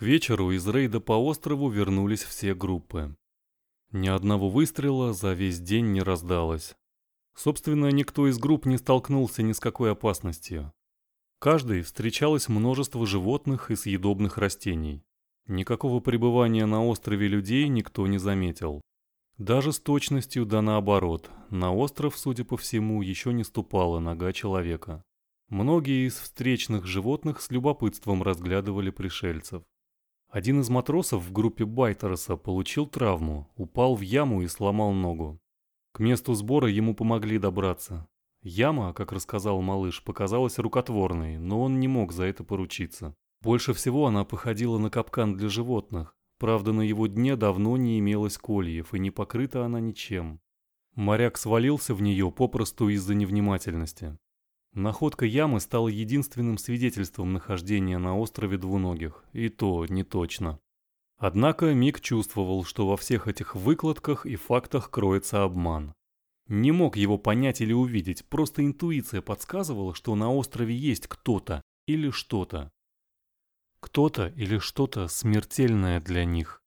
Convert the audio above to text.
К вечеру из рейда по острову вернулись все группы. Ни одного выстрела за весь день не раздалось. Собственно, никто из групп не столкнулся ни с какой опасностью. Каждой встречалось множество животных и съедобных растений. Никакого пребывания на острове людей никто не заметил. Даже с точностью да наоборот, на остров, судя по всему, еще не ступала нога человека. Многие из встречных животных с любопытством разглядывали пришельцев. Один из матросов в группе Байтерса получил травму, упал в яму и сломал ногу. К месту сбора ему помогли добраться. Яма, как рассказал малыш, показалась рукотворной, но он не мог за это поручиться. Больше всего она походила на капкан для животных. Правда, на его дне давно не имелось кольев, и не покрыта она ничем. Моряк свалился в нее попросту из-за невнимательности. Находка ямы стала единственным свидетельством нахождения на острове двуногих, и то не точно. Однако Мик чувствовал, что во всех этих выкладках и фактах кроется обман. Не мог его понять или увидеть, просто интуиция подсказывала, что на острове есть кто-то или что-то. Кто-то или что-то смертельное для них.